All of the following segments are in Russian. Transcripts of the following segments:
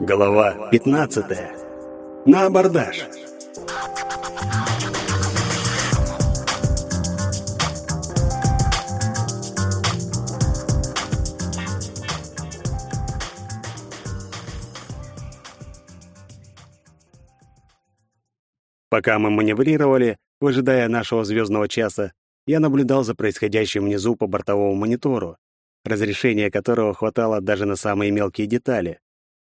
Глава 15. На абордаж. Пока мы маневрировали, выжидая нашего звездного часа, я наблюдал за происходящим внизу по бортовому монитору, разрешения которого хватало даже на самые мелкие детали.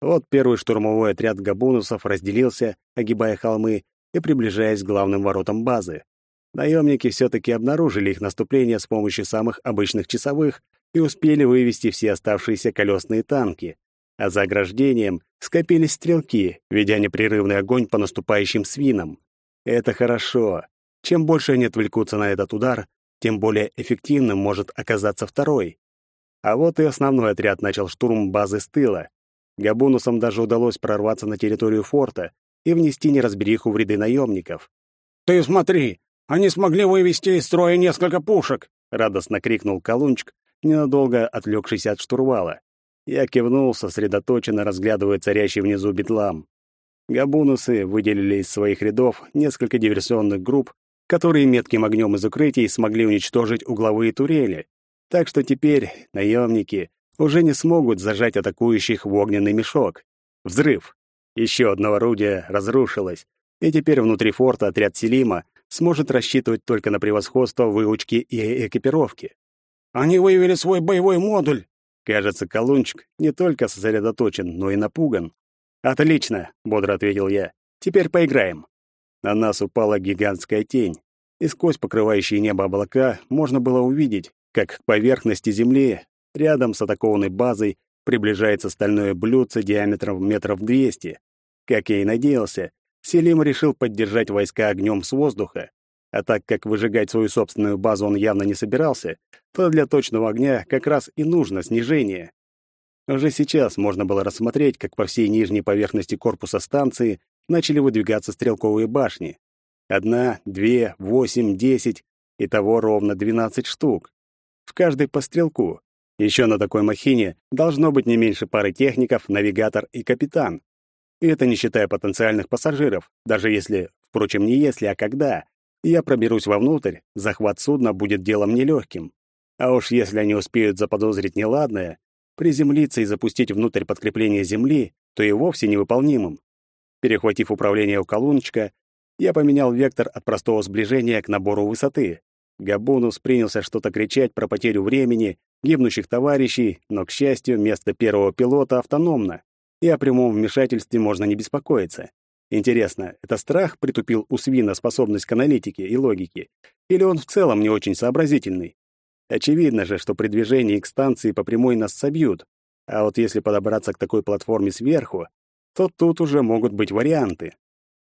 Вот первый штурмовой отряд габунусов разделился, огибая холмы и приближаясь к главным воротам базы. Наемники все-таки обнаружили их наступление с помощью самых обычных часовых и успели вывести все оставшиеся колесные танки. А за ограждением скопились стрелки, ведя непрерывный огонь по наступающим свинам. Это хорошо. Чем больше они отвлекутся на этот удар, тем более эффективным может оказаться второй. А вот и основной отряд начал штурм базы с тыла. Габунусам даже удалось прорваться на территорию форта и внести неразбериху в ряды наемников. «Ты смотри, они смогли вывести из строя несколько пушек!» — радостно крикнул Колунчик, ненадолго отвлекшийся от штурвала. Я кивнул, сосредоточенно разглядывая царящий внизу бедлам. Габунусы выделили из своих рядов несколько диверсионных групп, которые метким огнем из укрытий смогли уничтожить угловые турели. Так что теперь наемники уже не смогут зажать атакующих в огненный мешок. Взрыв. Еще одно орудие разрушилось, и теперь внутри форта отряд Селима сможет рассчитывать только на превосходство выучки и экипировки. Они выявили свой боевой модуль. Кажется, Колунчик не только сосредоточен, но и напуган. «Отлично», — бодро ответил я. «Теперь поиграем». На нас упала гигантская тень, и сквозь покрывающие небо облака можно было увидеть, как к поверхности Земли, рядом с атакованной базой, приближается стальное блюдце диаметром метров двести. Как я и надеялся, Селим решил поддержать войска огнем с воздуха, а так как выжигать свою собственную базу он явно не собирался, то для точного огня как раз и нужно снижение. Уже сейчас можно было рассмотреть, как по всей нижней поверхности корпуса станции начали выдвигаться стрелковые башни. Одна, две, восемь, десять, итого ровно двенадцать штук. В каждой по стрелку. Еще на такой махине должно быть не меньше пары техников, навигатор и капитан. И это не считая потенциальных пассажиров, даже если, впрочем, не если, а когда, я проберусь вовнутрь, захват судна будет делом нелегким. А уж если они успеют заподозрить неладное, Приземлиться и запустить внутрь подкрепление Земли, то и вовсе невыполнимым. Перехватив управление у колоночка, я поменял вектор от простого сближения к набору высоты. Габунус принялся что-то кричать про потерю времени, гибнущих товарищей, но, к счастью, место первого пилота автономно, и о прямом вмешательстве можно не беспокоиться. Интересно, это страх притупил у свина способность к аналитике и логике, или он в целом не очень сообразительный? Очевидно же, что при движении к станции по прямой нас собьют. А вот если подобраться к такой платформе сверху, то тут уже могут быть варианты.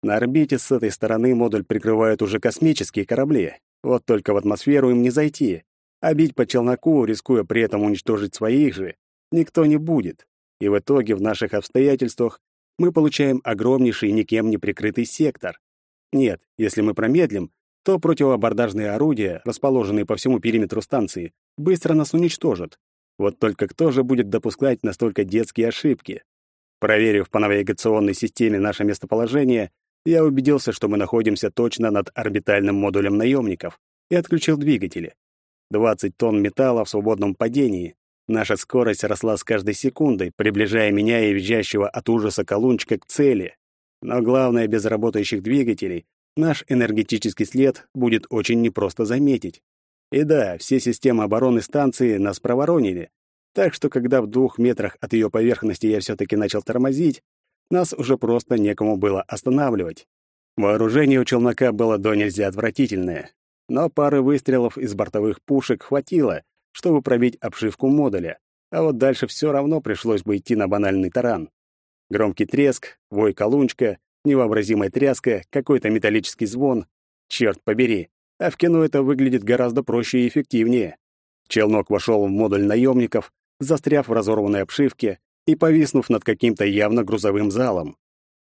На орбите с этой стороны модуль прикрывают уже космические корабли. Вот только в атмосферу им не зайти. А бить по челноку, рискуя при этом уничтожить своих же, никто не будет. И в итоге в наших обстоятельствах мы получаем огромнейший никем не прикрытый сектор. Нет, если мы промедлим, то противоабордажные орудия, расположенные по всему периметру станции, быстро нас уничтожат. Вот только кто же будет допускать настолько детские ошибки? Проверив по навигационной системе наше местоположение, я убедился, что мы находимся точно над орбитальным модулем наемников, и отключил двигатели. 20 тонн металла в свободном падении. Наша скорость росла с каждой секундой, приближая меня и визжащего от ужаса колунчика к цели. Но главное, без работающих двигателей наш энергетический след будет очень непросто заметить. И да, все системы обороны станции нас проворонили, так что когда в двух метрах от ее поверхности я все-таки начал тормозить, нас уже просто некому было останавливать. Вооружение у челнока было до нельзя отвратительное, но пары выстрелов из бортовых пушек хватило, чтобы пробить обшивку модуля, а вот дальше все равно пришлось бы идти на банальный таран. Громкий треск, вой колунчка, невообразимая тряска, какой-то металлический звон. Черт побери, а в кино это выглядит гораздо проще и эффективнее. Челнок вошел в модуль наемников, застряв в разорванной обшивке и повиснув над каким-то явно грузовым залом.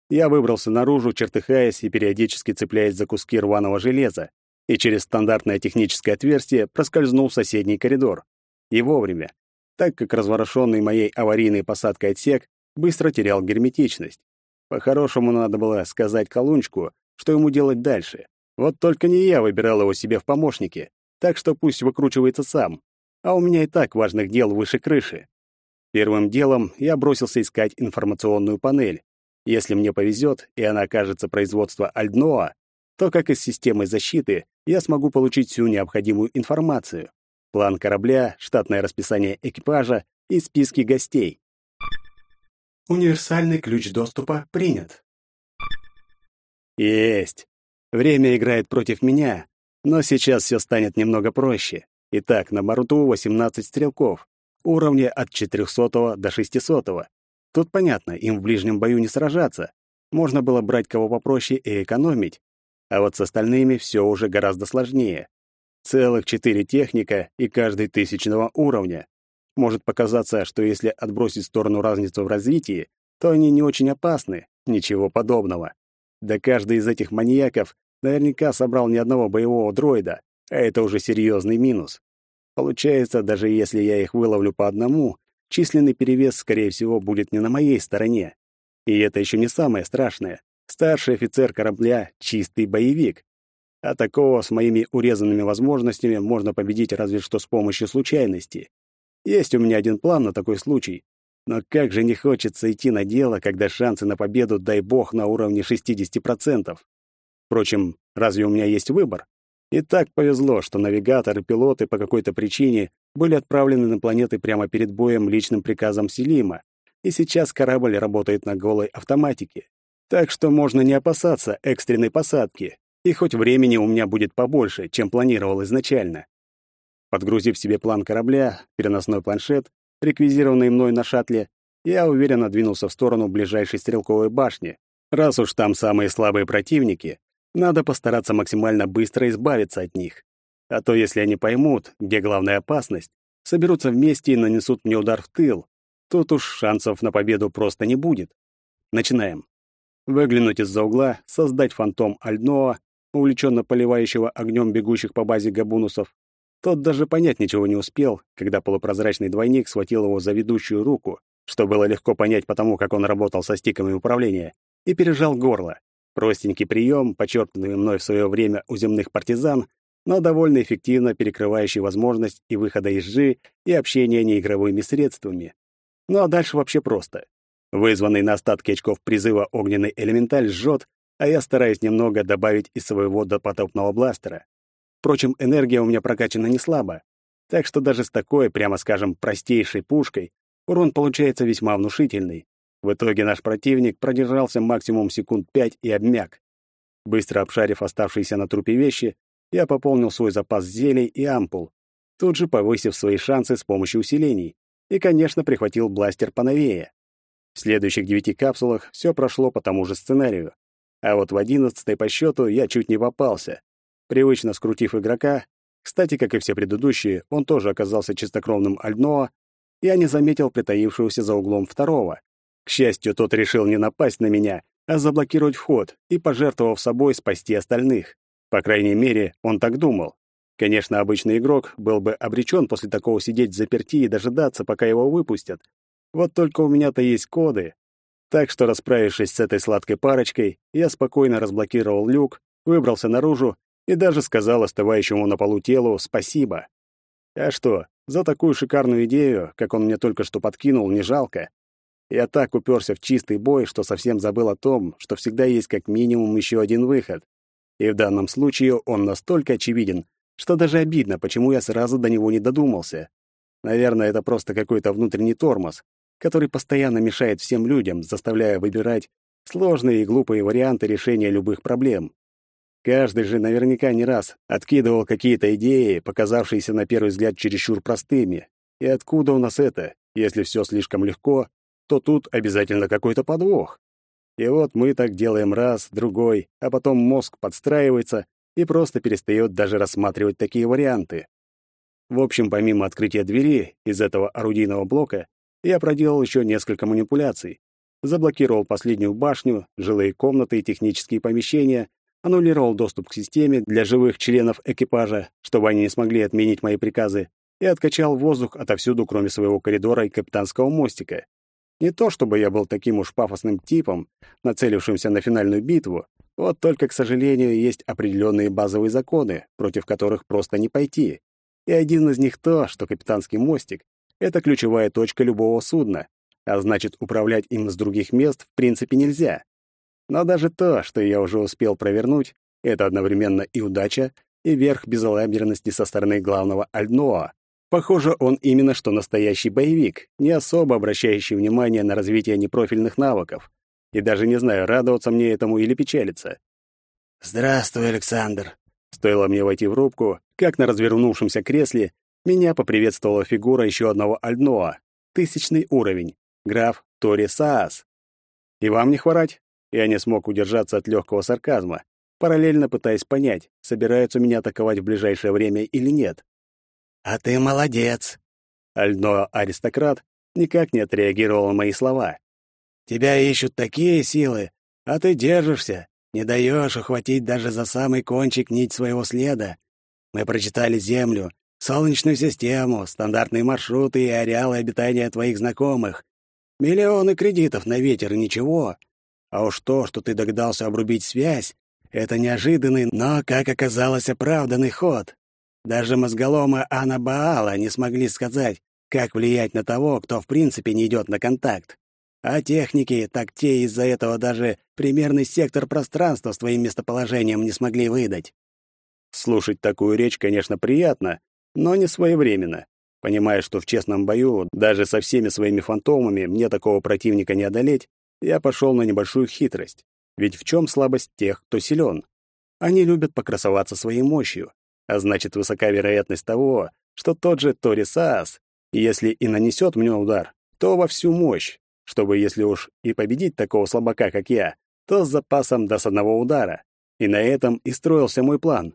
Я выбрался наружу, чертыхаясь и периодически цепляясь за куски рваного железа, и через стандартное техническое отверстие проскользнул в соседний коридор. И вовремя, так как разворошенный моей аварийной посадкой отсек быстро терял герметичность. По-хорошему надо было сказать Колунчку, что ему делать дальше. Вот только не я выбирал его себе в помощники, так что пусть выкручивается сам. А у меня и так важных дел выше крыши. Первым делом я бросился искать информационную панель. Если мне повезет, и она окажется производства Альдноа, то, как из системы защиты, я смогу получить всю необходимую информацию. План корабля, штатное расписание экипажа и списки гостей. Универсальный ключ доступа принят. Есть. Время играет против меня, но сейчас все станет немного проще. Итак, на борту 18 стрелков, уровня от 400 до 600. Тут понятно, им в ближнем бою не сражаться. Можно было брать кого попроще и экономить. А вот с остальными все уже гораздо сложнее. Целых четыре техника и каждый тысячного уровня. Может показаться, что если отбросить в сторону разницу в развитии, то они не очень опасны. Ничего подобного. Да каждый из этих маньяков наверняка собрал ни одного боевого дроида, а это уже серьезный минус. Получается, даже если я их выловлю по одному, численный перевес, скорее всего, будет не на моей стороне. И это еще не самое страшное. Старший офицер корабля — чистый боевик. А такого с моими урезанными возможностями можно победить разве что с помощью случайности. Есть у меня один план на такой случай. Но как же не хочется идти на дело, когда шансы на победу, дай бог, на уровне 60%. Впрочем, разве у меня есть выбор? И так повезло, что навигаторы и пилоты по какой-то причине были отправлены на планеты прямо перед боем личным приказом Селима, и сейчас корабль работает на голой автоматике. Так что можно не опасаться экстренной посадки, и хоть времени у меня будет побольше, чем планировал изначально. Подгрузив себе план корабля, переносной планшет, реквизированный мной на шаттле, я уверенно двинулся в сторону ближайшей стрелковой башни. Раз уж там самые слабые противники, надо постараться максимально быстро избавиться от них. А то, если они поймут, где главная опасность, соберутся вместе и нанесут мне удар в тыл, тут уж шансов на победу просто не будет. Начинаем. Выглянуть из-за угла, создать фантом Альноа, увлеченно поливающего огнем бегущих по базе габунусов. Тот даже понять ничего не успел, когда полупрозрачный двойник схватил его за ведущую руку, что было легко понять потому, как он работал со стиками управления, и пережал горло. Простенький прием, почерпнутый мной в свое время у земных партизан, но довольно эффективно перекрывающий возможность и выхода из жи, и общения неигровыми средствами. Ну а дальше вообще просто. Вызванный на остатки очков призыва огненный элементаль жжет, а я стараюсь немного добавить из своего допотопного бластера. Впрочем, энергия у меня прокачана не слабо, так что даже с такой, прямо скажем, простейшей пушкой урон получается весьма внушительный. В итоге наш противник продержался максимум секунд пять и обмяк. Быстро обшарив оставшиеся на трупе вещи, я пополнил свой запас зелий и ампул, тут же повысив свои шансы с помощью усилений, и, конечно, прихватил бластер поновее. В следующих девяти капсулах все прошло по тому же сценарию. А вот в одиннадцатой по счету я чуть не попался. Привычно скрутив игрока, кстати, как и все предыдущие, он тоже оказался чистокровным Альдноа, я не заметил притаившегося за углом второго, к счастью, тот решил не напасть на меня, а заблокировать вход и, пожертвовав собой, спасти остальных. По крайней мере, он так думал. Конечно, обычный игрок был бы обречен после такого сидеть в заперти и дожидаться, пока его выпустят. Вот только у меня-то есть коды. Так что, расправившись с этой сладкой парочкой, я спокойно разблокировал люк, выбрался наружу и даже сказал оставающему на полу телу «спасибо». А что, за такую шикарную идею, как он мне только что подкинул, не жалко. Я так уперся в чистый бой, что совсем забыл о том, что всегда есть как минимум еще один выход. И в данном случае он настолько очевиден, что даже обидно, почему я сразу до него не додумался. Наверное, это просто какой-то внутренний тормоз, который постоянно мешает всем людям, заставляя выбирать сложные и глупые варианты решения любых проблем. Каждый же наверняка не раз откидывал какие-то идеи, показавшиеся на первый взгляд чересчур простыми. И откуда у нас это, если все слишком легко, то тут обязательно какой-то подвох. И вот мы так делаем раз, другой, а потом мозг подстраивается и просто перестает даже рассматривать такие варианты. В общем, помимо открытия двери из этого орудийного блока, я проделал еще несколько манипуляций. Заблокировал последнюю башню, жилые комнаты и технические помещения, аннулировал доступ к системе для живых членов экипажа, чтобы они не смогли отменить мои приказы, и откачал воздух отовсюду, кроме своего коридора и капитанского мостика. Не то чтобы я был таким уж пафосным типом, нацелившимся на финальную битву, вот только, к сожалению, есть определенные базовые законы, против которых просто не пойти. И один из них то, что капитанский мостик — это ключевая точка любого судна, а значит, управлять им с других мест в принципе нельзя. Но даже то, что я уже успел провернуть, это одновременно и удача, и верх безалаберности со стороны главного Альдноа. Похоже, он именно что настоящий боевик, не особо обращающий внимание на развитие непрофильных навыков. И даже не знаю, радоваться мне этому или печалиться. «Здравствуй, Александр!» Стоило мне войти в рубку, как на развернувшемся кресле меня поприветствовала фигура еще одного Альдноа. Тысячный уровень. Граф Тори Саас. «И вам не хворать?» Я не смог удержаться от легкого сарказма, параллельно пытаясь понять, собираются меня атаковать в ближайшее время или нет. «А ты молодец!» Альдно-аристократ никак не отреагировал на мои слова. «Тебя ищут такие силы, а ты держишься, не даешь ухватить даже за самый кончик нить своего следа. Мы прочитали Землю, Солнечную систему, стандартные маршруты и ареалы обитания твоих знакомых. Миллионы кредитов на ветер и ничего. А уж то, что ты догадался обрубить связь, это неожиданный, но, как оказалось, оправданный ход. Даже мозголомы Анна Баала не смогли сказать, как влиять на того, кто в принципе не идет на контакт. А техники, так те из-за этого даже примерный сектор пространства с твоим местоположением не смогли выдать. Слушать такую речь, конечно, приятно, но не своевременно. Понимая, что в честном бою даже со всеми своими фантомами мне такого противника не одолеть, я пошел на небольшую хитрость. Ведь в чем слабость тех, кто силен? Они любят покрасоваться своей мощью, а значит, высока вероятность того, что тот же Тори Саас, если и нанесет мне удар, то во всю мощь, чтобы, если уж и победить такого слабака, как я, то с запасом до с одного удара. И на этом и строился мой план.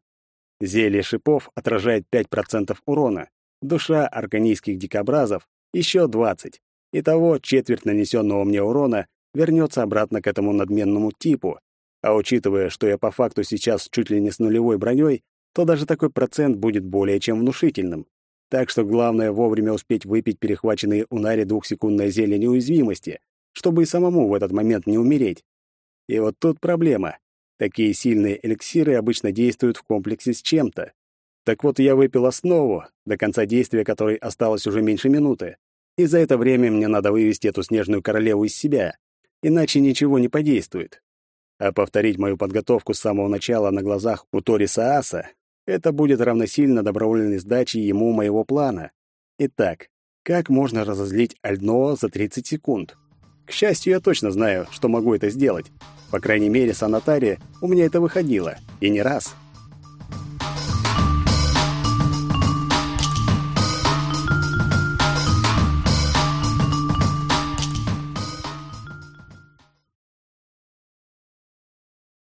Зелье шипов отражает 5% урона, душа арканийских дикобразов — еще 20. Итого четверть нанесенного мне урона вернется обратно к этому надменному типу. А учитывая, что я по факту сейчас чуть ли не с нулевой броней, то даже такой процент будет более чем внушительным. Так что главное вовремя успеть выпить перехваченные у Нари двухсекундное зелье неуязвимости, чтобы и самому в этот момент не умереть. И вот тут проблема. Такие сильные эликсиры обычно действуют в комплексе с чем-то. Так вот, я выпил основу, до конца действия которой осталось уже меньше минуты. И за это время мне надо вывести эту снежную королеву из себя, иначе ничего не подействует. А повторить мою подготовку с самого начала на глазах у Тори Сааса — это будет равносильно добровольной сдаче ему моего плана. Итак, как можно разозлить Альноа за 30 секунд? К счастью, я точно знаю, что могу это сделать. По крайней мере, с Анатари у меня это выходило. И не раз.